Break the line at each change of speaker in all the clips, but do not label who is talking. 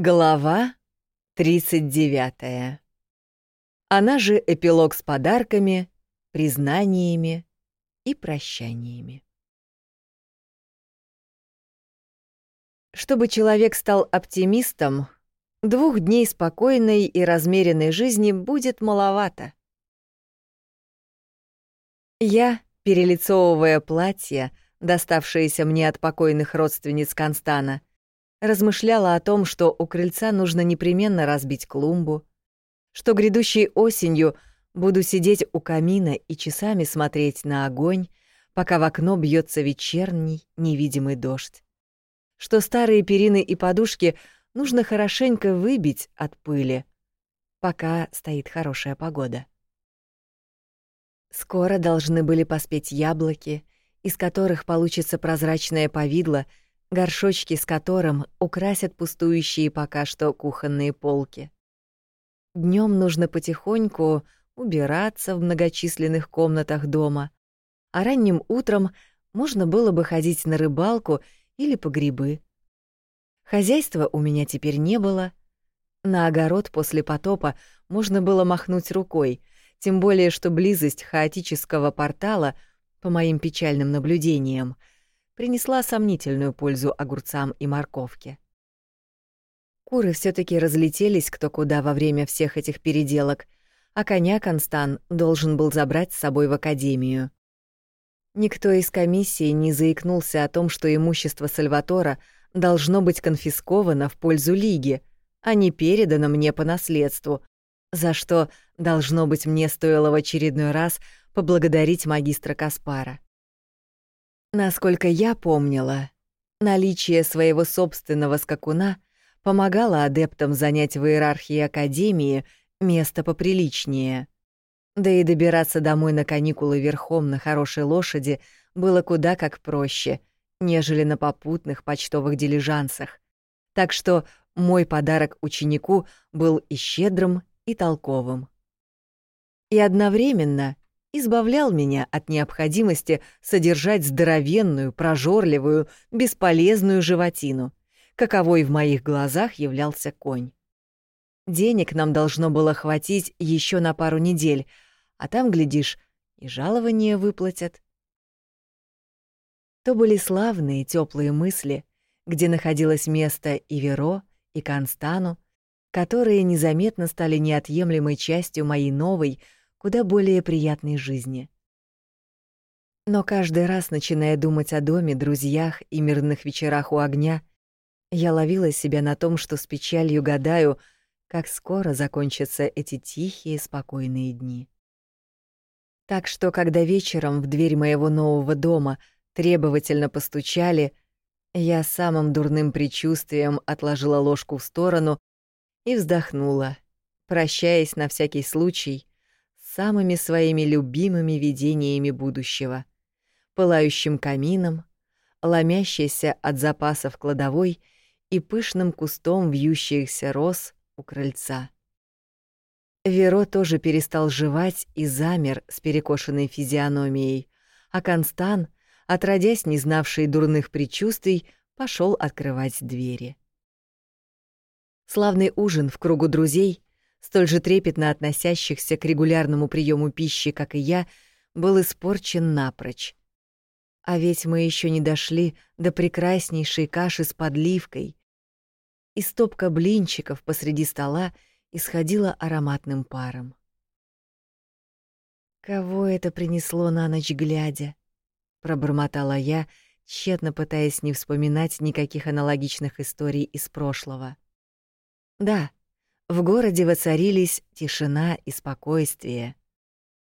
Глава 39. Она же эпилог с подарками, признаниями и прощаниями. Чтобы человек стал оптимистом, двух дней спокойной и размеренной жизни будет маловато. Я, перелицовывая платье, доставшееся мне от покойных родственниц Констана, размышляла о том, что у крыльца нужно непременно разбить клумбу, что грядущей осенью буду сидеть у камина и часами смотреть на огонь, пока в окно бьется вечерний невидимый дождь, что старые перины и подушки нужно хорошенько выбить от пыли, пока стоит хорошая погода. Скоро должны были поспеть яблоки, из которых получится прозрачное повидло — горшочки с которым украсят пустующие пока что кухонные полки. Днем нужно потихоньку убираться в многочисленных комнатах дома, а ранним утром можно было бы ходить на рыбалку или по грибы. Хозяйства у меня теперь не было. На огород после потопа можно было махнуть рукой, тем более что близость хаотического портала, по моим печальным наблюдениям, — принесла сомнительную пользу огурцам и морковке. Куры все таки разлетелись кто куда во время всех этих переделок, а коня Констан должен был забрать с собой в академию. Никто из комиссии не заикнулся о том, что имущество Сальватора должно быть конфисковано в пользу Лиги, а не передано мне по наследству, за что, должно быть, мне стоило в очередной раз поблагодарить магистра Каспара. Насколько я помнила, наличие своего собственного скакуна помогало адептам занять в иерархии Академии место поприличнее. Да и добираться домой на каникулы верхом на хорошей лошади было куда как проще, нежели на попутных почтовых дилижансах. Так что мой подарок ученику был и щедрым, и толковым. И одновременно — избавлял меня от необходимости содержать здоровенную, прожорливую, бесполезную животину, каковой в моих глазах являлся конь. Денег нам должно было хватить еще на пару недель, а там, глядишь, и жалование выплатят. То были славные теплые мысли, где находилось место и Веро, и Констану, которые незаметно стали неотъемлемой частью моей новой, куда более приятной жизни. Но каждый раз, начиная думать о доме, друзьях и мирных вечерах у огня, я ловила себя на том, что с печалью гадаю, как скоро закончатся эти тихие, спокойные дни. Так что, когда вечером в дверь моего нового дома требовательно постучали, я самым дурным предчувствием отложила ложку в сторону и вздохнула, прощаясь на всякий случай самыми своими любимыми видениями будущего, пылающим камином, ломящейся от запасов кладовой и пышным кустом вьющихся роз у крыльца. Веро тоже перестал жевать и замер с перекошенной физиономией, а Констан, отродясь не знавший дурных предчувствий, пошел открывать двери. Славный ужин в кругу друзей столь же трепетно относящихся к регулярному приему пищи, как и я, был испорчен напрочь. А ведь мы еще не дошли до прекраснейшей каши с подливкой, и стопка блинчиков посреди стола исходила ароматным паром. «Кого это принесло на ночь глядя?» — пробормотала я, тщетно пытаясь не вспоминать никаких аналогичных историй из прошлого. Да, в городе воцарились тишина и спокойствие.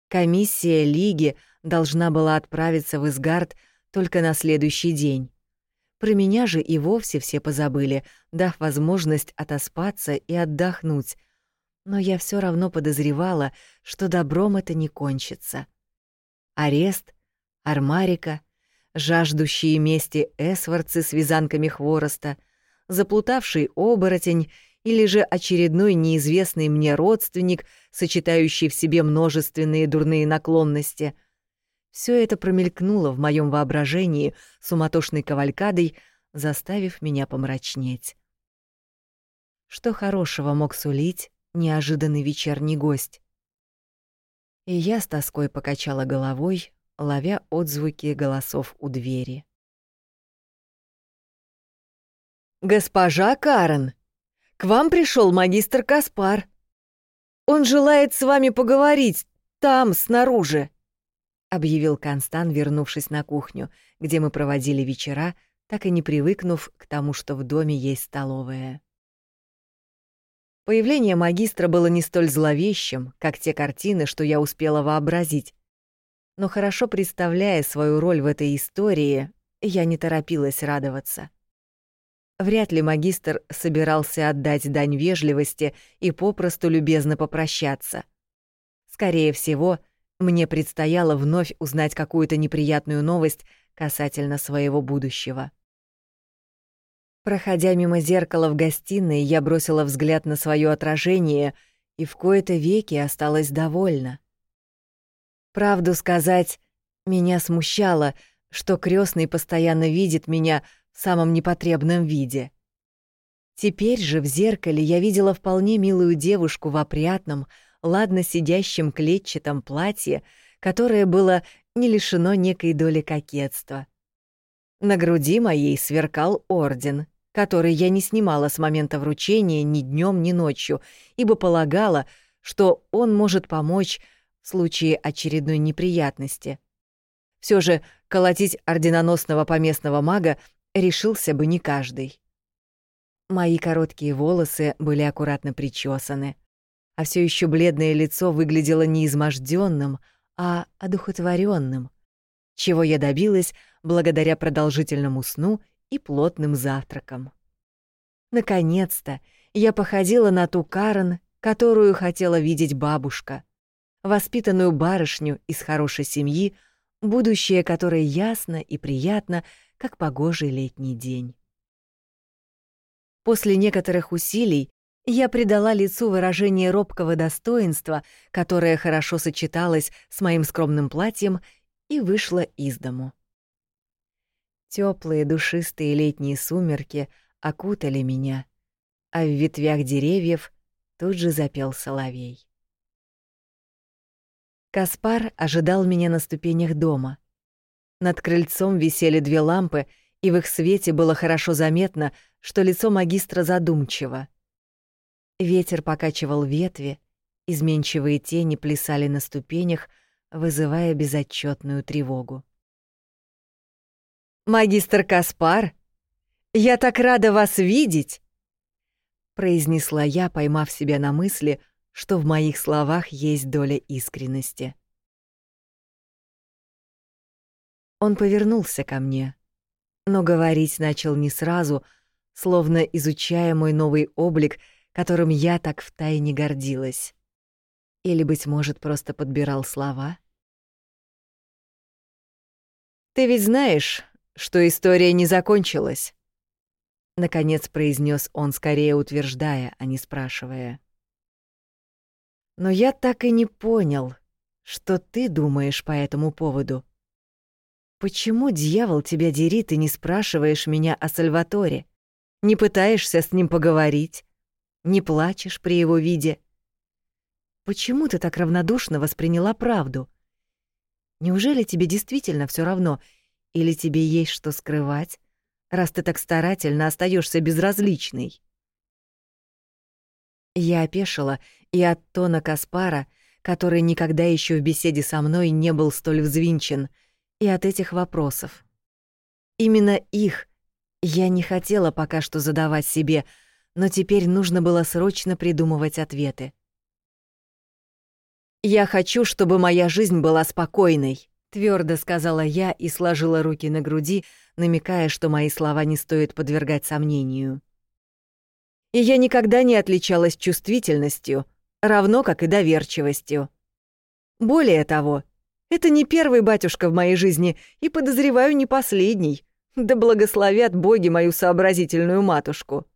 Комиссия Лиги должна была отправиться в Изгард только на следующий день. Про меня же и вовсе все позабыли, дав возможность отоспаться и отдохнуть. Но я все равно подозревала, что добром это не кончится. Арест, армарика, жаждущие мести эсварцы с вязанками хвороста, заплутавший оборотень — или же очередной неизвестный мне родственник, сочетающий в себе множественные дурные наклонности. Все это промелькнуло в моем воображении суматошной кавалькадой, заставив меня помрачнеть. что хорошего мог сулить неожиданный вечерний гость. И я с тоской покачала головой, ловя отзвуки голосов у двери. «Госпожа Карен, к вам пришел магистр Каспар. Он желает с вами поговорить там, снаружи», — объявил Констан, вернувшись на кухню, где мы проводили вечера, так и не привыкнув к тому, что в доме есть столовая. Появление магистра было не столь зловещим, как те картины, что я успела вообразить. Но хорошо представляя свою роль в этой истории, я не торопилась радоваться. Вряд ли магистр собирался отдать дань вежливости и попросту любезно попрощаться. Скорее всего, мне предстояло вновь узнать какую-то неприятную новость касательно своего будущего. Проходя мимо зеркала в гостиной, я бросила взгляд на свое отражение и в кои-то веки осталась довольна. Правду сказать, меня смущало, что крестный постоянно видит меня — самом непотребном виде. Теперь же в зеркале я видела вполне милую девушку в опрятном, ладно сидящем клетчатом платье, которое было не лишено некой доли кокетства. На груди моей сверкал орден, который я не снимала с момента вручения ни днем, ни ночью, ибо полагала, что он может помочь в случае очередной неприятности. Все же колотить орденоносного поместного мага решился бы не каждый. Мои короткие волосы были аккуратно причесаны, а все еще бледное лицо выглядело не изможденным, а одухотворенным, чего я добилась благодаря продолжительному сну и плотным завтракам. Наконец-то я походила на ту Карен, которую хотела видеть бабушка, воспитанную барышню из хорошей семьи, будущее которой ясно и приятно как погожий летний день. После некоторых усилий я придала лицу выражение робкого достоинства, которое хорошо сочеталось с моим скромным платьем, и вышла из дому. Теплые душистые летние сумерки окутали меня, а в ветвях деревьев тут же запел соловей. Каспар ожидал меня на ступенях дома. Над крыльцом висели две лампы, и в их свете было хорошо заметно, что лицо магистра задумчиво. Ветер покачивал ветви, изменчивые тени плясали на ступенях, вызывая безотчетную тревогу. «Магистр Каспар, я так рада вас видеть!» произнесла я, поймав себя на мысли, что в моих словах есть доля искренности. Он повернулся ко мне, но говорить начал не сразу, словно изучая мой новый облик, которым я так втайне гордилась. Или, быть может, просто подбирал слова? «Ты ведь знаешь, что история не закончилась?» Наконец произнес он, скорее утверждая, а не спрашивая. «Но я так и не понял, что ты думаешь по этому поводу». Почему, дьявол, тебя дери, ты не спрашиваешь меня о Сальваторе? Не пытаешься с ним поговорить? Не плачешь при его виде? Почему ты так равнодушно восприняла правду? Неужели тебе действительно все равно, или тебе есть что скрывать, раз ты так старательно остаешься безразличной? Я опешила и от тона Каспара, который никогда еще в беседе со мной не был столь взвинчен — и от этих вопросов. Именно их я не хотела пока что задавать себе, но теперь нужно было срочно придумывать ответы. «Я хочу, чтобы моя жизнь была спокойной», — твердо сказала я и сложила руки на груди, намекая, что мои слова не стоит подвергать сомнению. И я никогда не отличалась чувствительностью, равно как и доверчивостью. Более того, это не первый батюшка в моей жизни, и, подозреваю, не последний. Да благословят боги мою сообразительную матушку.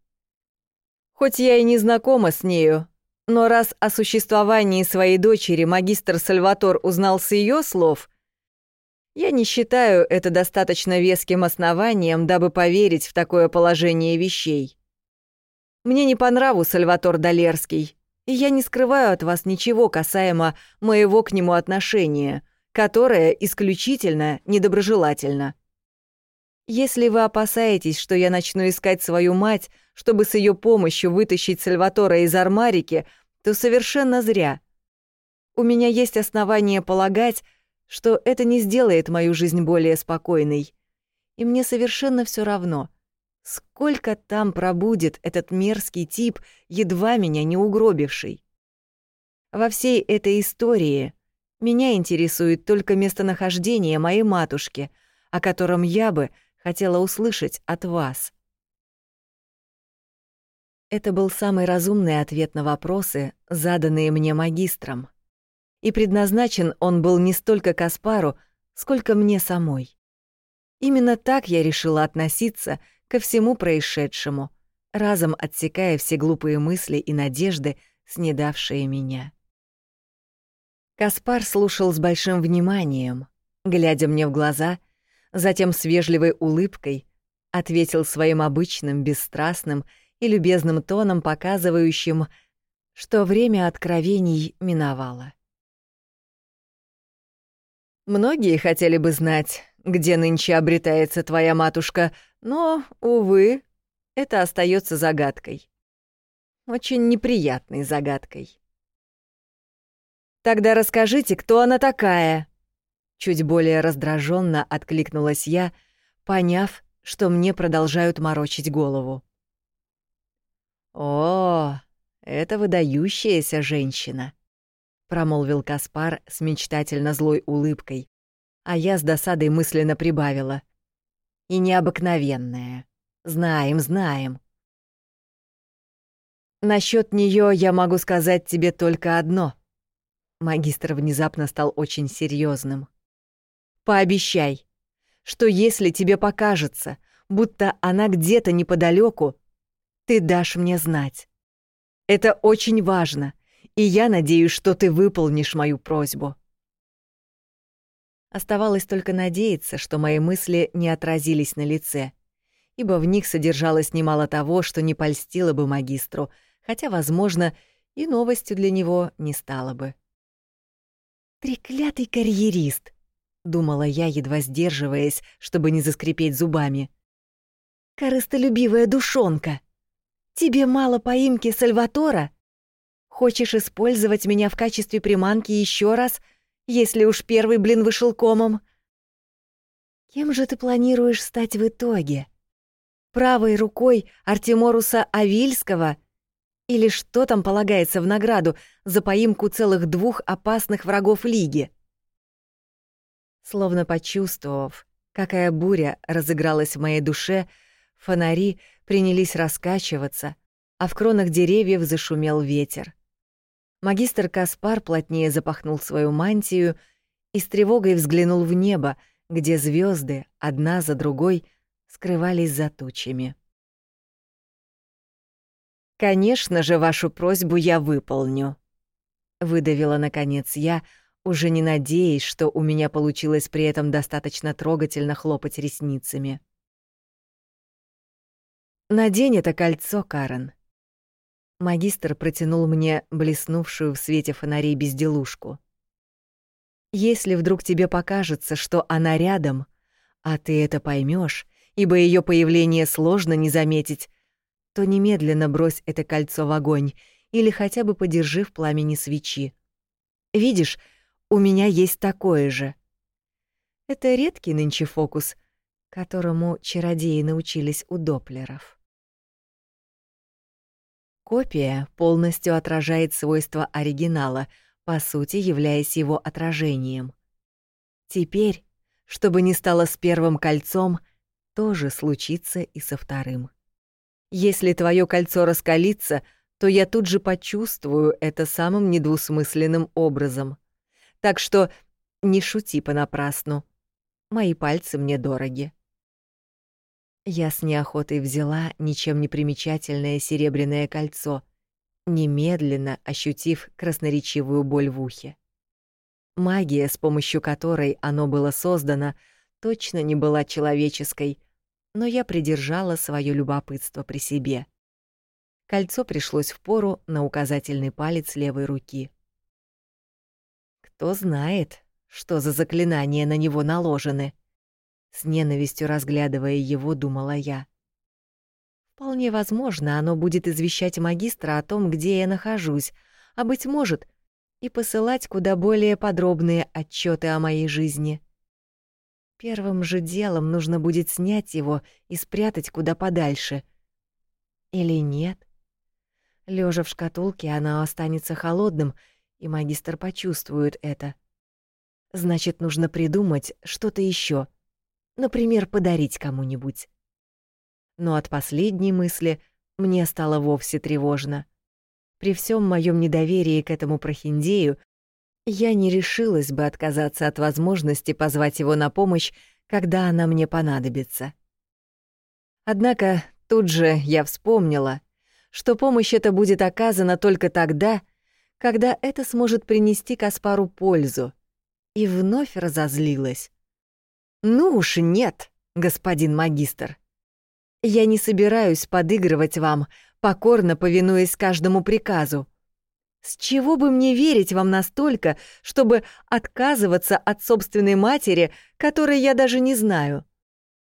Хоть я и не знакома с нею, но раз о существовании своей дочери магистр Сальватор узнал с ее слов, я не считаю это достаточно веским основанием, дабы поверить в такое положение вещей. Мне не по нраву Сальватор Долерский, и я не скрываю от вас ничего касаемо моего к нему отношения, которое исключительно недоброжелательно. Если вы опасаетесь, что я начну искать свою мать, чтобы с ее помощью вытащить Сальватора из армарики, то совершенно зря. У меня есть основания полагать, что это не сделает мою жизнь более спокойной. И мне совершенно все равно, сколько там пробудет этот мерзкий тип, едва меня не угробивший. Во всей этой истории меня интересует только местонахождение моей матушки, о котором я бы хотела услышать от вас. Это был самый разумный ответ на вопросы, заданные мне магистром. И предназначен он был не столько Каспару, сколько мне самой. Именно так я решила относиться ко всему происшедшему, разом отсекая все глупые мысли и надежды, снедавшие меня. Каспар слушал с большим вниманием, глядя мне в глаза, затем с вежливой улыбкой ответил своим обычным, бесстрастным и любезным тоном, показывающим, что время откровений миновало. Многие хотели бы знать, где нынче обретается твоя матушка, но, увы, это остается загадкой. Очень неприятной загадкой. Тогда расскажите, кто она такая? Чуть более раздраженно откликнулась я, поняв, что мне продолжают морочить голову. «О, это выдающаяся женщина», — промолвил Каспар с мечтательно злой улыбкой, а я с досадой мысленно прибавила. «И необыкновенная. Знаем, знаем». Насчет нее я могу сказать тебе только одно. Магистр внезапно стал очень серьезным. Пообещай, что если тебе покажется, будто она где-то неподалеку, ты дашь мне знать. Это очень важно, и я надеюсь, что ты выполнишь мою просьбу». Оставалось только надеяться, что мои мысли не отразились на лице, ибо в них содержалось немало того, что не польстило бы магистру, хотя, возможно, и новостью для него не стало бы. «Треклятый карьерист!» — думала я, едва сдерживаясь, чтобы не заскрипеть зубами. «Корыстолюбивая душонка!» Тебе мало поимки Сальватора? Хочешь использовать меня в качестве приманки еще раз, если уж первый блин вышел комом? Кем же ты планируешь стать в итоге? Правой рукой Артеморуса Авильского? Или что там полагается в награду за поимку целых двух опасных врагов Лиги? Словно почувствовав, какая буря разыгралась в моей душе, фонари — принялись раскачиваться, а в кронах деревьев зашумел ветер. Магистр Каспар плотнее запахнул свою мантию и с тревогой взглянул в небо, где звезды одна за другой скрывались за тучами. «Конечно же, вашу просьбу я выполню», — выдавила, наконец, я, уже не надеясь, что у меня получилось при этом достаточно трогательно хлопать ресницами. «Надень это кольцо, Карен». Магистр протянул мне блеснувшую в свете фонарей безделушку. «Если вдруг тебе покажется, что она рядом, а ты это поймешь, ибо ее появление сложно не заметить, то немедленно брось это кольцо в огонь или хотя бы подержи в пламени свечи. Видишь, у меня есть такое же. Это редкий нынче фокус, которому чародеи научились у доплеров. Копия полностью отражает свойства оригинала, по сути являясь его отражением. Теперь, чтобы не стало с первым кольцом, тоже случится и со вторым. Если твое кольцо раскалится, то я тут же почувствую это самым недвусмысленным образом. Так что не шути понапрасну. Мои пальцы мне дороги. Я с неохотой взяла ничем не примечательное серебряное кольцо, немедленно ощутив красноречивую боль в ухе. Магия, с помощью которой оно было создано, точно не была человеческой, но я придержала свое любопытство при себе. Кольцо пришлось в пору на указательный палец левой руки. Кто знает, что за заклинания на него наложены? С ненавистью разглядывая его, думала я. Вполне возможно, оно будет извещать магистра о том, где я нахожусь, а, быть может, и посылать куда более подробные отчеты о моей жизни. Первым же делом нужно будет снять его и спрятать куда подальше. Или нет? Лежа в шкатулке, она останется холодным, и магистр почувствует это. Значит, нужно придумать что-то еще, Например, подарить кому-нибудь. Но от последней мысли мне стало вовсе тревожно. При всем моем недоверии к этому прохиндею я не решилась бы отказаться от возможности позвать его на помощь, когда она мне понадобится. Однако тут же я вспомнила, что помощь эта будет оказана только тогда, когда это сможет принести Каспару пользу, и вновь разозлилась. «Ну уж нет, господин магистр. Я не собираюсь подыгрывать вам, покорно повинуясь каждому приказу. С чего бы мне верить вам настолько, чтобы отказываться от собственной матери, которой я даже не знаю?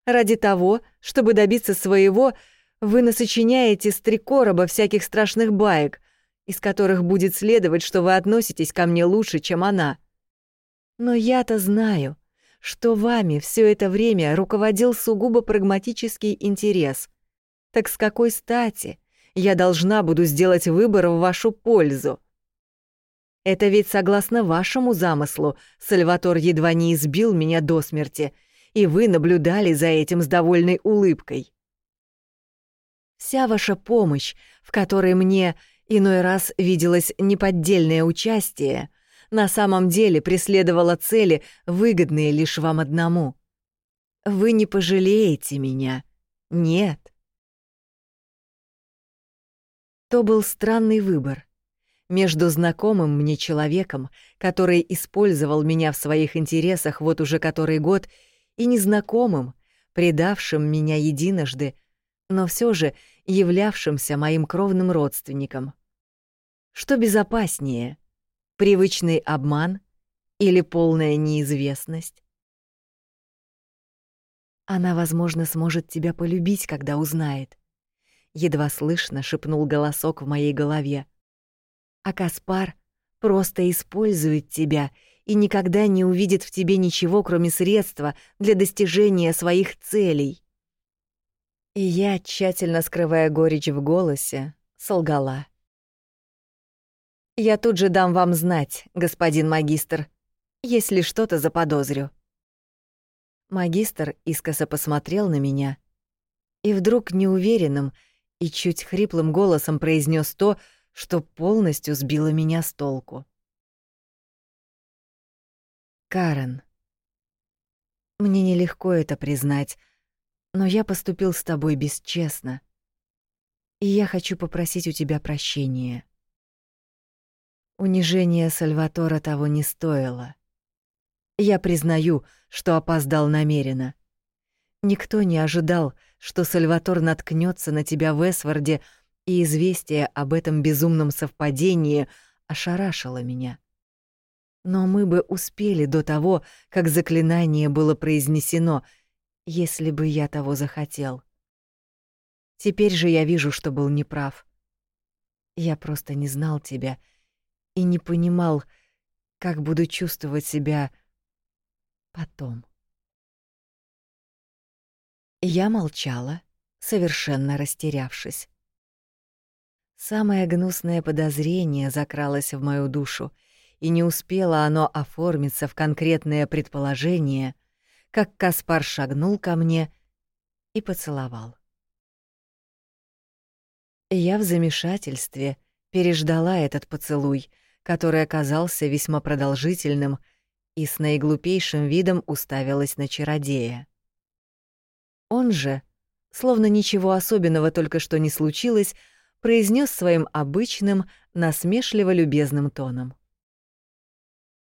Ради того, чтобы добиться своего, вы насочиняете с три короба всяких страшных баек, из которых будет следовать, что вы относитесь ко мне лучше, чем она. Но я-то знаю, что вами все это время руководил сугубо прагматический интерес. Так с какой стати я должна буду сделать выбор в вашу пользу? Это ведь согласно вашему замыслу Сальватор едва не избил меня до смерти, и вы наблюдали за этим с довольной улыбкой. Вся ваша помощь, в которой мне иной раз виделось неподдельное участие, на самом деле преследовала цели, выгодные лишь вам одному. Вы не пожалеете меня. Нет. То был странный выбор. Между знакомым мне человеком, который использовал меня в своих интересах вот уже который год, и незнакомым, предавшим меня единожды, но все же являвшимся моим кровным родственником. Что безопаснее, привычный обман или полная неизвестность? Она, возможно, сможет тебя полюбить, когда узнает. Едва слышно шепнул голосок в моей голове. А Каспар просто использует тебя и никогда не увидит в тебе ничего, кроме средства для достижения своих целей. И я, тщательно скрывая горечь в голосе, солгала. Я тут же дам вам знать, господин магистр, если что-то заподозрю. Магистр искоса посмотрел на меня и вдруг неуверенным и чуть хриплым голосом произнес то, что полностью сбило меня с толку. Карен, мне нелегко это признать, но я поступил с тобой бесчестно, и я хочу попросить у тебя прощения. Унижение Сальватора того не стоило. Я признаю, что опоздал намеренно. Никто не ожидал, что Сальватор наткнется на тебя в Эсварде, и известие об этом безумном совпадении ошарашило меня. Но мы бы успели до того, как заклинание было произнесено, если бы я того захотел. Теперь же я вижу, что был неправ. Я просто не знал тебя — и не понимал, как буду чувствовать себя потом. Я молчала, совершенно растерявшись. Самое гнусное подозрение закралось в мою душу, и не успело оно оформиться в конкретное предположение, как Каспар шагнул ко мне и поцеловал. Я в замешательстве переждала этот поцелуй, который оказался весьма продолжительным, и с наиглупейшим видом уставилась на чародея. Он же, словно ничего особенного только что не случилось, произнес своим обычным, насмешливо любезным тоном.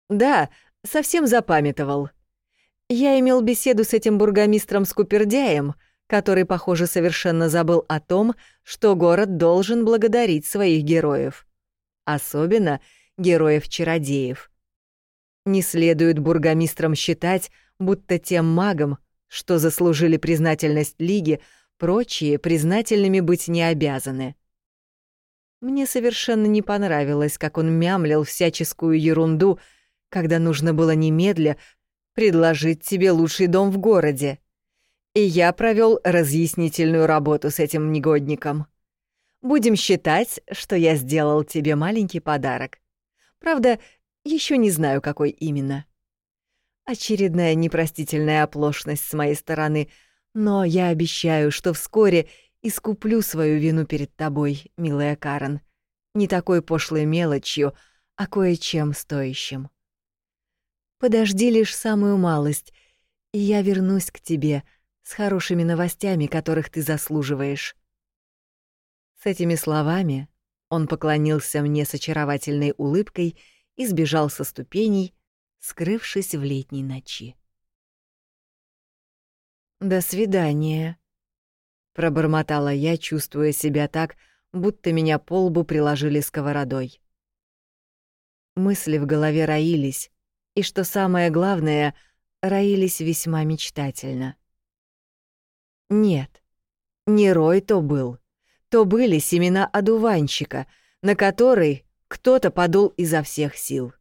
«Да, совсем запамятовал. Я имел беседу с этим бургомистром Скупердяем, который, похоже, совершенно забыл о том, что город должен благодарить своих героев. Особенно героев-чародеев. Не следует бургомистрам считать, будто тем магам, что заслужили признательность Лиги, прочие признательными быть не обязаны. Мне совершенно не понравилось, как он мямлил всяческую ерунду, когда нужно было немедля предложить тебе лучший дом в городе. И я провел разъяснительную работу с этим негодником. Будем считать, что я сделал тебе маленький подарок. Правда, еще не знаю, какой именно. Очередная непростительная оплошность с моей стороны, но я обещаю, что вскоре искуплю свою вину перед тобой, милая Карен. Не такой пошлой мелочью, а кое-чем стоящим. Подожди лишь самую малость, и я вернусь к тебе с хорошими новостями, которых ты заслуживаешь. С этими словами он поклонился мне с очаровательной улыбкой и сбежал со ступеней, скрывшись в летней ночи. «До свидания», пробормотала я, чувствуя себя так, будто меня по лбу приложили сковородой. Мысли в голове роились, и что самое главное, роились весьма мечтательно. Нет, не рой то был, то были семена одуванчика, на который кто-то подул изо всех сил.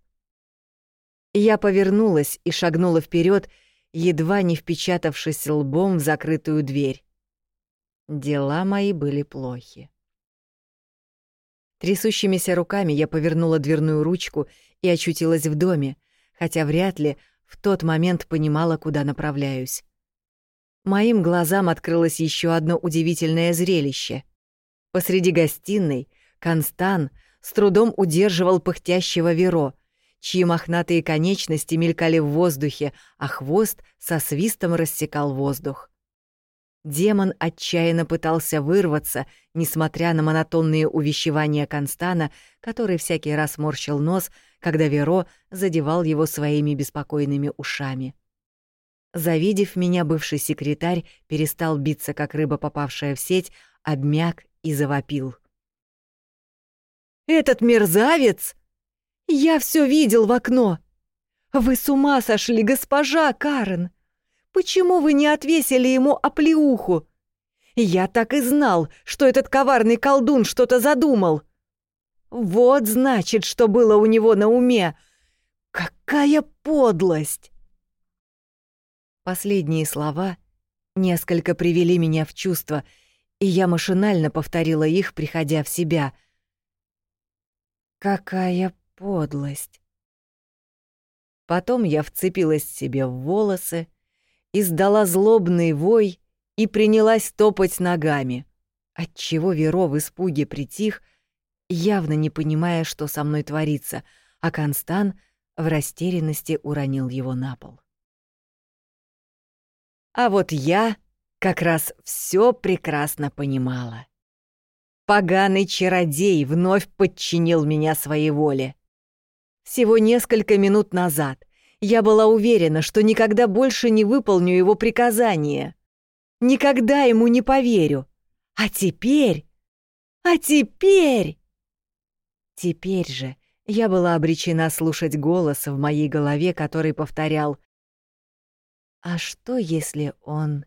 Я повернулась и шагнула вперед, едва не впечатавшись лбом в закрытую дверь. Дела мои были плохи. Трясущимися руками я повернула дверную ручку и очутилась в доме, хотя вряд ли в тот момент понимала, куда направляюсь. Моим глазам открылось еще одно удивительное зрелище. Посреди гостиной Констан с трудом удерживал пыхтящего Веро, чьи мохнатые конечности мелькали в воздухе, а хвост со свистом рассекал воздух. Демон отчаянно пытался вырваться, несмотря на монотонные увещевания Констана, который всякий раз морщил нос, когда Веро задевал его своими беспокойными ушами. Завидев меня, бывший секретарь перестал биться, как рыба, попавшая в сеть, обмяк и завопил. «Этот мерзавец! Я все видел в окно! Вы с ума сошли, госпожа Карен! Почему вы не отвесили ему оплеуху? Я так и знал, что этот коварный колдун что-то задумал. Вот значит, что было у него на уме. Какая подлость! Последние слова несколько привели меня в чувство, и я машинально повторила их, приходя в себя. Какая подлость! Потом я вцепилась себе в волосы, издала злобный вой и принялась топать ногами, отчего Веро в испуге притих, явно не понимая, что со мной творится, а Констан в растерянности уронил его на пол. А вот я как раз все прекрасно понимала. Поганый чародей вновь подчинил меня своей воле. Всего несколько минут назад я была уверена, что никогда больше не выполню его приказание. Никогда ему не поверю. А теперь... А теперь... Теперь же я была обречена слушать голос в моей голове, который повторял «А что, если он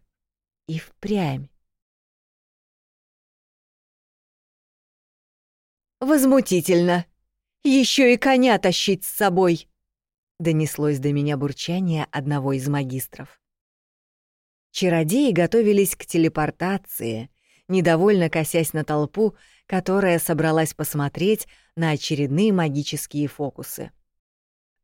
и впрямь?» «Возмутительно! Еще и коня тащить с собой!» донеслось до меня бурчание одного из магистров. Чародеи готовились к телепортации, недовольно косясь на толпу, которая собралась посмотреть на очередные магические фокусы.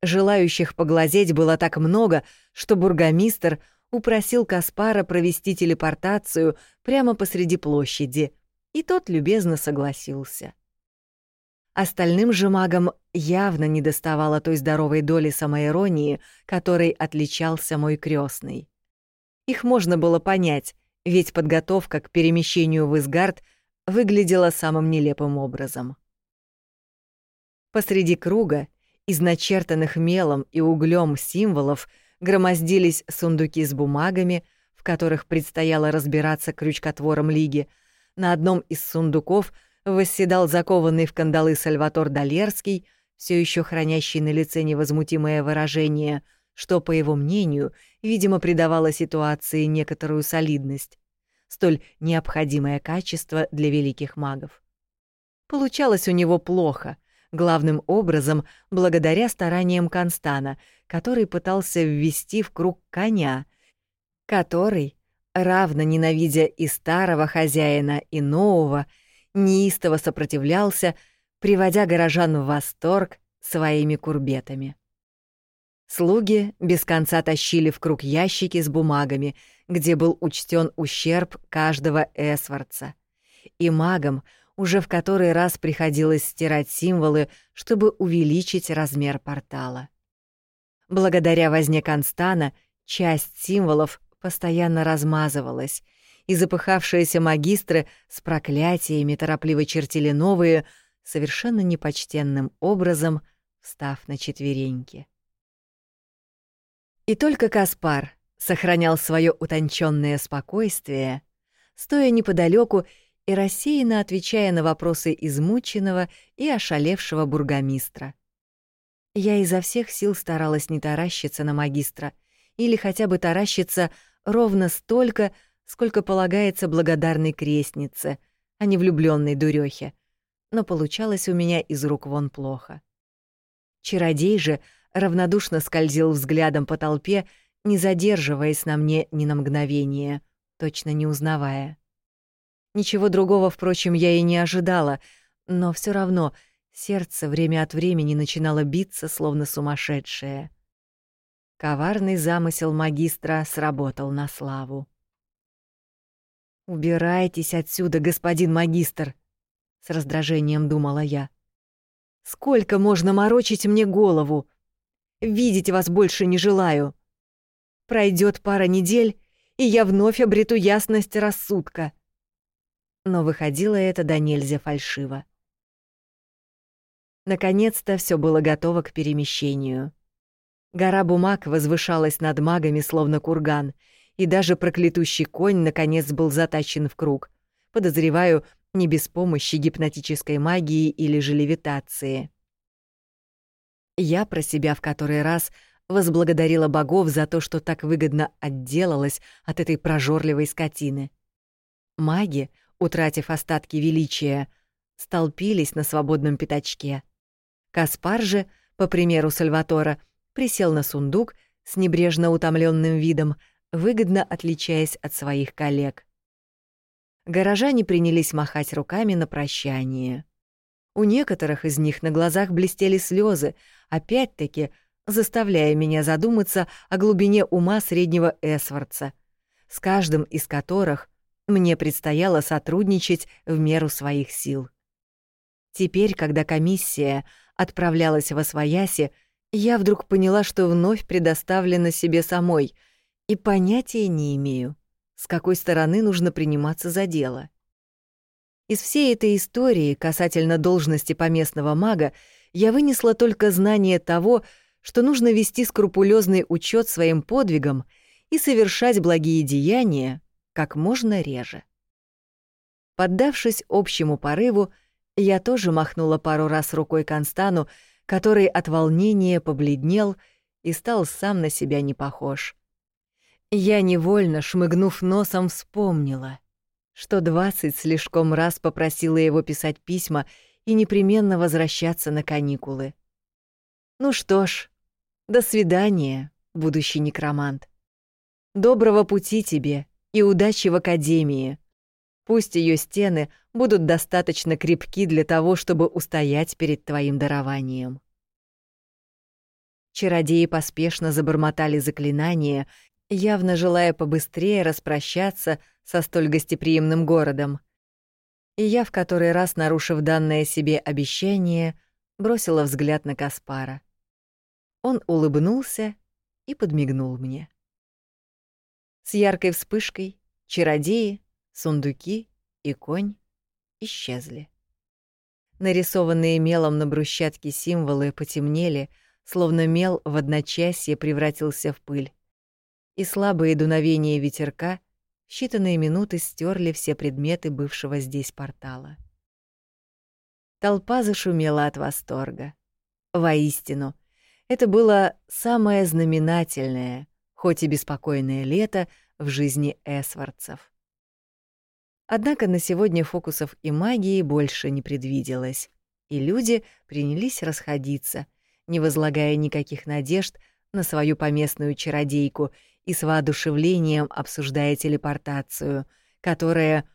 Желающих поглазеть было так много, что бургомистр упросил Каспара провести телепортацию прямо посреди площади, и тот любезно согласился. Остальным же магам явно не доставало той здоровой доли самоиронии, которой отличался мой крестный. Их можно было понять, ведь подготовка к перемещению в Изгард выглядела самым нелепым образом. Посреди круга, из начертанных мелом и углем символов, громоздились сундуки с бумагами, в которых предстояло разбираться крючкотвором Лиги, на одном из сундуков восседал закованный в кандалы Сальватор Долерский, все еще хранящий на лице невозмутимое выражение, что, по его мнению, видимо, придавало ситуации некоторую солидность, столь необходимое качество для великих магов. Получалось у него плохо, главным образом благодаря стараниям Констана, который пытался ввести в круг коня, который, равно ненавидя и старого хозяина, и нового, неистово сопротивлялся, приводя горожан в восторг своими курбетами. Слуги без конца тащили в круг ящики с бумагами, где был учтен ущерб каждого эсварца. И магам уже в который раз приходилось стирать символы, чтобы увеличить размер портала. Благодаря возне Констана часть символов постоянно размазывалась, и запыхавшиеся магистры с проклятиями торопливо чертили новые, совершенно непочтенным образом, встав на четвереньки. И только Каспар сохранял свое утонченное спокойствие, стоя неподалеку и рассеянно отвечая на вопросы измученного и ошалевшего бургомистра. Я изо всех сил старалась не таращиться на магистра или хотя бы таращиться ровно столько, сколько полагается благодарной крестнице, а не влюбленной дурехе. Но получалось у меня из рук вон плохо. Чародей же равнодушно скользил взглядом по толпе, не задерживаясь на мне ни на мгновение, точно не узнавая. Ничего другого, впрочем, я и не ожидала, но все равно сердце время от времени начинало биться, словно сумасшедшее. Коварный замысел магистра сработал на славу. «Убирайтесь отсюда, господин магистр!» — с раздражением думала я. «Сколько можно морочить мне голову? Видеть вас больше не желаю. Пройдет пара недель, и я вновь обрету ясность рассудка» но выходило это до нельзя фальшиво. Наконец-то все было готово к перемещению. Гора бумаг возвышалась над магами, словно курган, и даже проклятущий конь наконец был затащен в круг. Подозреваю, не без помощи гипнотической магии или же левитации. Я про себя в который раз возблагодарила богов за то, что так выгодно отделалась от этой прожорливой скотины. Маги — утратив остатки величия, столпились на свободном пятачке. Каспар же, по примеру Сальватора, присел на сундук с небрежно утомленным видом, выгодно отличаясь от своих коллег. Горожане принялись махать руками на прощание. У некоторых из них на глазах блестели слезы, опять-таки заставляя меня задуматься о глубине ума среднего Эсвардса, с каждым из которых мне предстояло сотрудничать в меру своих сил. Теперь, когда комиссия отправлялась в Освояси, я вдруг поняла, что вновь предоставлена себе самой, и понятия не имею, с какой стороны нужно приниматься за дело. Из всей этой истории касательно должности поместного мага я вынесла только знание того, что нужно вести скрупулезный учет своим подвигам и совершать благие деяния, как можно реже. Поддавшись общему порыву, я тоже махнула пару раз рукой Констану, который от волнения побледнел и стал сам на себя не похож. Я невольно, шмыгнув носом, вспомнила, что двадцать слишком раз попросила его писать письма и непременно возвращаться на каникулы. Ну что ж, до свидания, будущий некромант. Доброго пути тебе и удачи в академии. Пусть ее стены будут достаточно крепки для того, чтобы устоять перед твоим дарованием. Чародеи поспешно забормотали заклинания, явно желая побыстрее распрощаться со столь гостеприимным городом. И я, в который раз нарушив данное себе обещание, бросила взгляд на Каспара. Он улыбнулся и подмигнул мне. С яркой вспышкой чародеи, сундуки и конь исчезли. Нарисованные мелом на брусчатке символы потемнели, словно мел в одночасье превратился в пыль. И слабые дуновения ветерка считанные минуты стерли все предметы бывшего здесь портала. Толпа зашумела от восторга. Воистину, это было самое знаменательное, хоть и беспокойное лето в жизни эсвардцев. Однако на сегодня фокусов и магии больше не предвиделось, и люди принялись расходиться, не возлагая никаких надежд на свою поместную чародейку и с воодушевлением обсуждая телепортацию, которая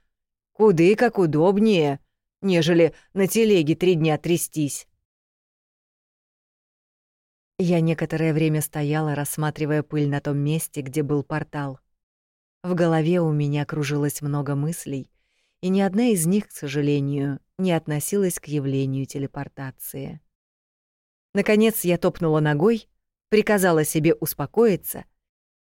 куды как удобнее, нежели на телеге три дня трястись. Я некоторое время стояла, рассматривая пыль на том месте, где был портал. В голове у меня кружилось много мыслей, и ни одна из них, к сожалению, не относилась к явлению телепортации. Наконец я топнула ногой, приказала себе успокоиться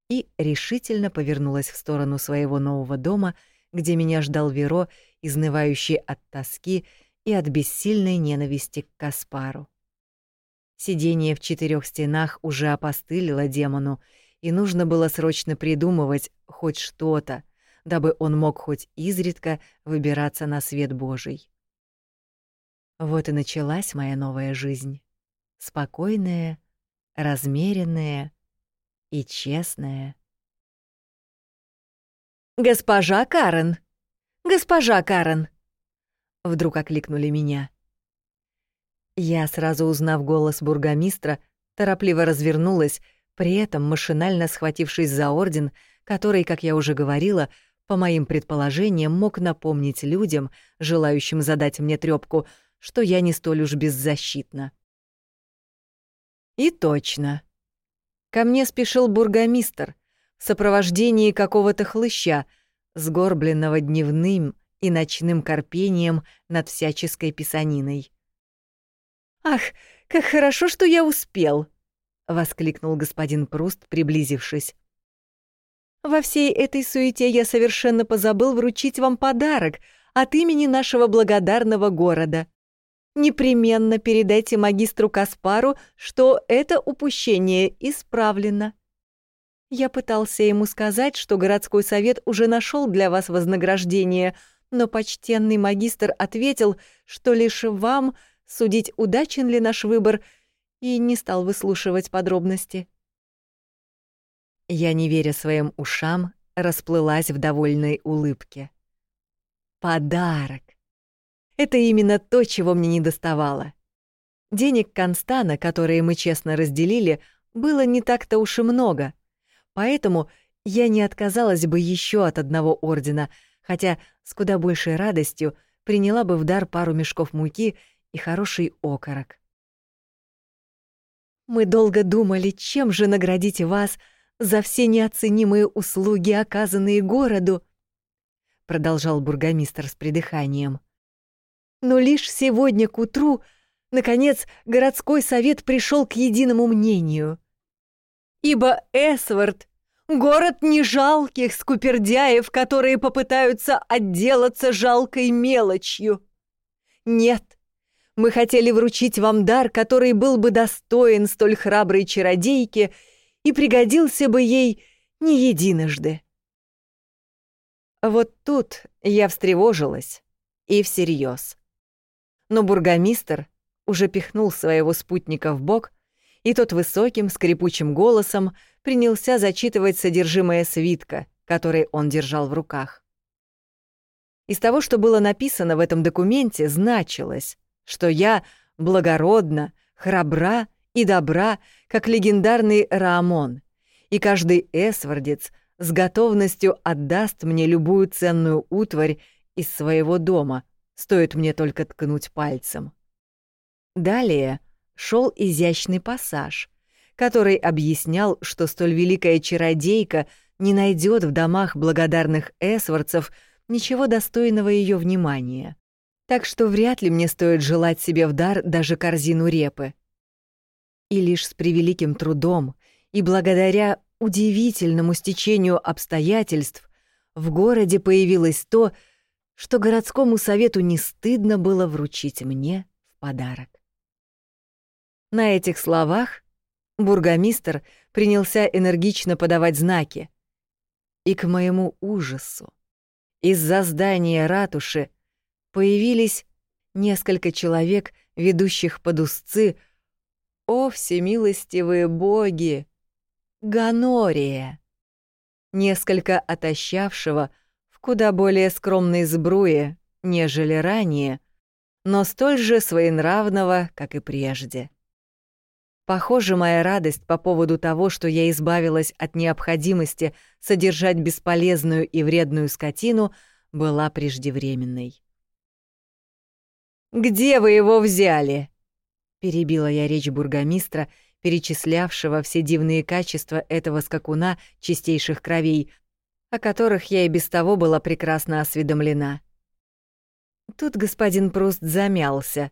и решительно повернулась в сторону своего нового дома, где меня ждал Веро, изнывающий от тоски и от бессильной ненависти к Каспару. Сидение в четырех стенах уже опостылило демону, и нужно было срочно придумывать хоть что-то, дабы он мог хоть изредка выбираться на свет Божий. Вот и началась моя новая жизнь. Спокойная, размеренная и честная. «Госпожа Карен! Госпожа Карен!» Вдруг окликнули меня. Я, сразу узнав голос бургомистра, торопливо развернулась, при этом машинально схватившись за орден, который, как я уже говорила, по моим предположениям, мог напомнить людям, желающим задать мне трёпку, что я не столь уж беззащитна. И точно. Ко мне спешил бургомистр в сопровождении какого-то хлыща, сгорбленного дневным и ночным корпением над всяческой писаниной. «Ах, как хорошо, что я успел!» — воскликнул господин Пруст, приблизившись. «Во всей этой суете я совершенно позабыл вручить вам подарок от имени нашего благодарного города. Непременно передайте магистру Каспару, что это упущение исправлено». Я пытался ему сказать, что городской совет уже нашел для вас вознаграждение, но почтенный магистр ответил, что лишь вам судить, удачен ли наш выбор, и не стал выслушивать подробности. Я, не веря своим ушам, расплылась в довольной улыбке. Подарок. Это именно то, чего мне не доставало. Денег Констана, которые мы честно разделили, было не так-то уж и много, поэтому я не отказалась бы еще от одного ордена, хотя с куда большей радостью приняла бы в дар пару мешков муки и хороший окорок. Мы долго думали, чем же наградить вас за все неоценимые услуги, оказанные городу, продолжал бургомистр с придыханием. Но лишь сегодня к утру, наконец, городской совет пришел к единому мнению. Ибо Эсвард — город не жалких скупердяев, которые попытаются отделаться жалкой мелочью. Нет, мы хотели вручить вам дар, который был бы достоин столь храброй чародейки и пригодился бы ей не единожды. Вот тут я встревожилась и всерьез но бургомистр уже пихнул своего спутника в бок, и тот высоким, скрипучим голосом принялся зачитывать содержимое свитка, который он держал в руках. Из того, что было написано в этом документе, значилось, что я благородна, храбра и добра, как легендарный Раамон, и каждый эсвардец с готовностью отдаст мне любую ценную утварь из своего дома — стоит мне только ткнуть пальцем. Далее шел изящный пассаж, который объяснял, что столь великая чародейка не найдет в домах благодарных эсварцев ничего достойного ее внимания. Так что вряд ли мне стоит желать себе в дар даже корзину репы. И лишь с превеликим трудом и благодаря удивительному стечению обстоятельств в городе появилось то, городскому совету не стыдно было вручить мне в подарок. На этих словах бургомистр принялся энергично подавать знаки, И к моему ужасу из-за здания ратуши появились несколько человек, ведущих под узцы «О, всемилостивые боги!» Ганория, несколько отощавшего куда более скромной сбруе, нежели ранее, но столь же своенравного, как и прежде. Похоже, моя радость по поводу того, что я избавилась от необходимости содержать бесполезную и вредную скотину, была преждевременной. «Где вы его взяли?» — перебила я речь бургомистра, перечислявшего все дивные качества этого скакуна чистейших кровей, о которых я и без того была прекрасно осведомлена. Тут господин Пруст замялся,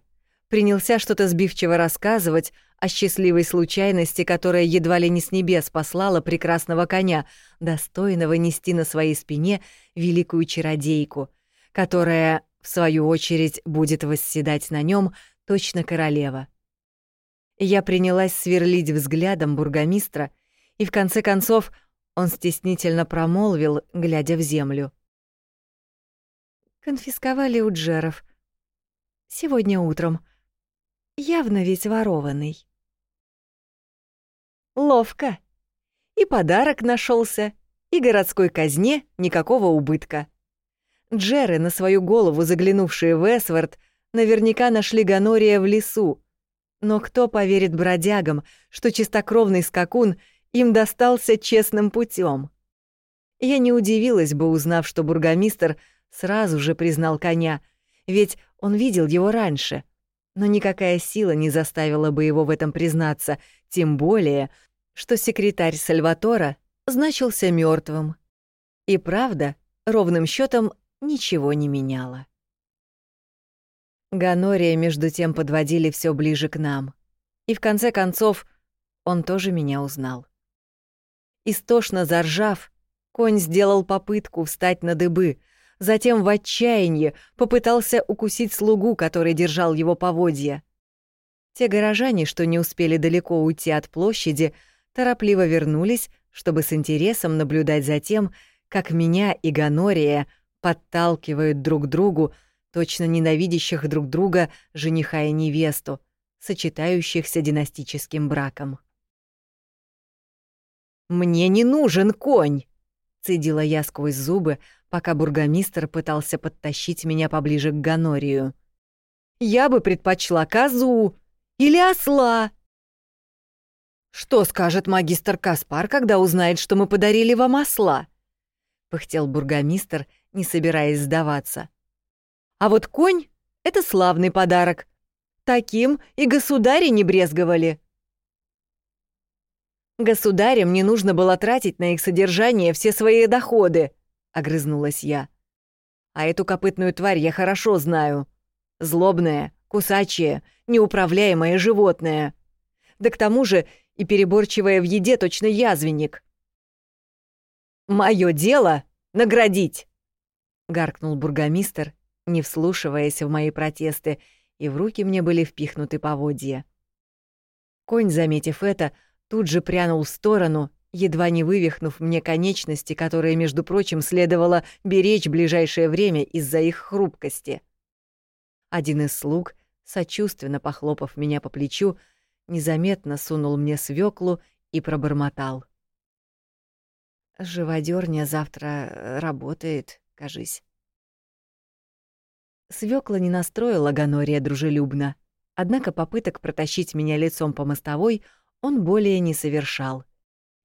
принялся что-то сбивчиво рассказывать, о счастливой случайности, которая едва ли не с небес послала прекрасного коня, достойного нести на своей спине великую чародейку, которая, в свою очередь, будет восседать на нем точно королева. Я принялась сверлить взглядом бургомистра, и в конце концов он стеснительно промолвил, глядя в землю. «Конфисковали у Джеров. Сегодня утром. Явно ведь ворованный». Ловко. И подарок нашелся, и городской казне никакого убытка. Джеры, на свою голову заглянувшие в Эсвард, наверняка нашли Ганория в лесу. Но кто поверит бродягам, что чистокровный скакун им достался честным путем? Я не удивилась бы, узнав, что бургомистр сразу же признал коня, ведь он видел его раньше. Но никакая сила не заставила бы его в этом признаться, тем более, что секретарь Сальватора значился мертвым. И правда, ровным счетом ничего не меняла. Ганория между тем подводили все ближе к нам. И в конце концов он тоже меня узнал. Истошно заржав, конь сделал попытку встать на дыбы, затем в отчаянии попытался укусить слугу, который держал его поводья. Те горожане, что не успели далеко уйти от площади, торопливо вернулись, чтобы с интересом наблюдать за тем, как меня и Ганория подталкивают друг другу, точно ненавидящих друг друга жениха и невесту, сочетающихся династическим браком. «Мне не нужен конь!» — цедила я сквозь зубы, пока бургомистр пытался подтащить меня поближе к Ганорию. «Я бы предпочла козу или осла!» «Что скажет магистр Каспар, когда узнает, что мы подарили вам осла?» — пыхтел бургомистр, не собираясь сдаваться. «А вот конь — это славный подарок. Таким и государи не брезговали». «Государям не нужно было тратить на их содержание все свои доходы», — огрызнулась я. «А эту копытную тварь я хорошо знаю. Злобная, кусачая, неуправляемое животное. Да к тому же и переборчивая в еде точно язвенник. «Моё дело — наградить!» — гаркнул бургомистр, не вслушиваясь в мои протесты, и в руки мне были впихнуты поводья. Конь, заметив это, тут же прянул в сторону, едва не вывихнув мне конечности, которые, между прочим, следовало беречь ближайшее время из-за их хрупкости. Один из слуг, сочувственно похлопав меня по плечу, незаметно сунул мне свеклу и пробормотал. «Живодёрня завтра э, работает, кажись». Свекла не настроила Ганория дружелюбно, однако попыток протащить меня лицом по мостовой он более не совершал.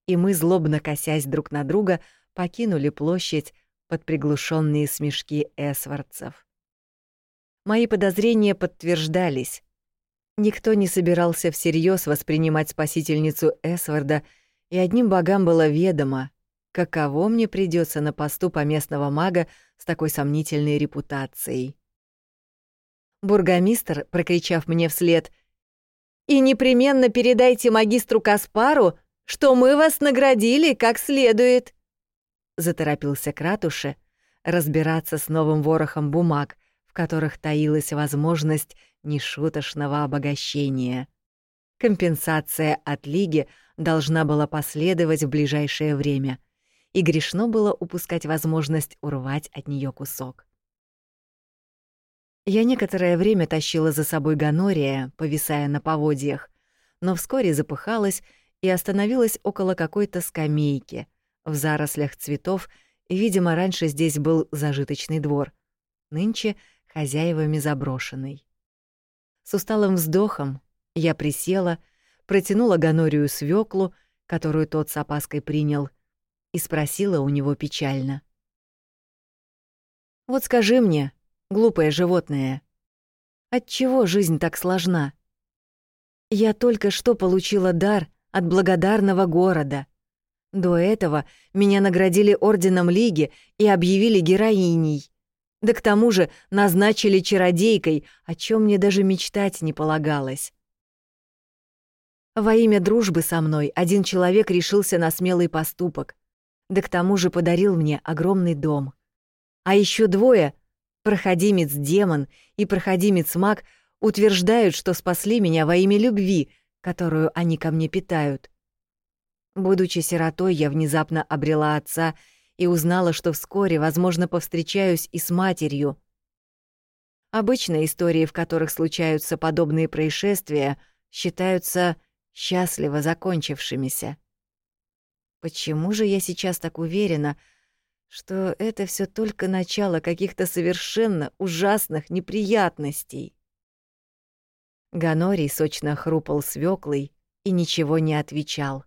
И мы, злобно косясь друг на друга, покинули площадь под приглушенные смешки эсвардцев. Мои подозрения подтверждались. Никто не собирался всерьез воспринимать спасительницу Эсварда, и одним богам было ведомо, каково мне придется на посту поместного мага с такой сомнительной репутацией. Бургомистр, прокричав мне вслед, «И непременно передайте магистру Каспару, что мы вас наградили как следует», заторопился к ратуше разбираться с новым ворохом бумаг, в которых таилась возможность нешуточного обогащения. Компенсация от Лиги должна была последовать в ближайшее время, и грешно было упускать возможность урвать от нее кусок. Я некоторое время тащила за собой гонория, повисая на поводьях, но вскоре запыхалась и остановилась около какой-то скамейки в зарослях цветов, видимо, раньше здесь был зажиточный двор, нынче хозяевами заброшенный. С усталым вздохом я присела, протянула гонорию свеклу, которую тот с опаской принял, и спросила у него печально. «Вот скажи мне, глупое животное. Отчего жизнь так сложна? Я только что получила дар от благодарного города. До этого меня наградили орденом Лиги и объявили героиней. Да к тому же назначили чародейкой, о чем мне даже мечтать не полагалось. Во имя дружбы со мной один человек решился на смелый поступок, да к тому же подарил мне огромный дом. А еще двое проходимец-демон и проходимец-маг утверждают, что спасли меня во имя любви, которую они ко мне питают. Будучи сиротой, я внезапно обрела отца и узнала, что вскоре, возможно, повстречаюсь и с матерью. Обычно истории, в которых случаются подобные происшествия, считаются счастливо закончившимися. Почему же я сейчас так уверена, что это все только начало каких-то совершенно ужасных неприятностей. Ганорий сочно хрупал свеклой и ничего не отвечал.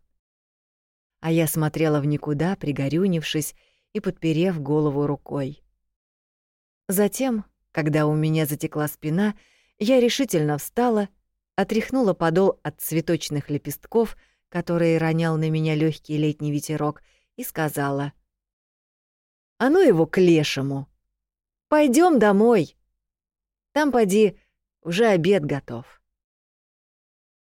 А я смотрела в никуда, пригорюнившись и подперев голову рукой. Затем, когда у меня затекла спина, я решительно встала, отряхнула подол от цветочных лепестков, которые ронял на меня легкий летний ветерок, и сказала — а ну его к лешему. Пойдем домой. Там, поди, уже обед готов.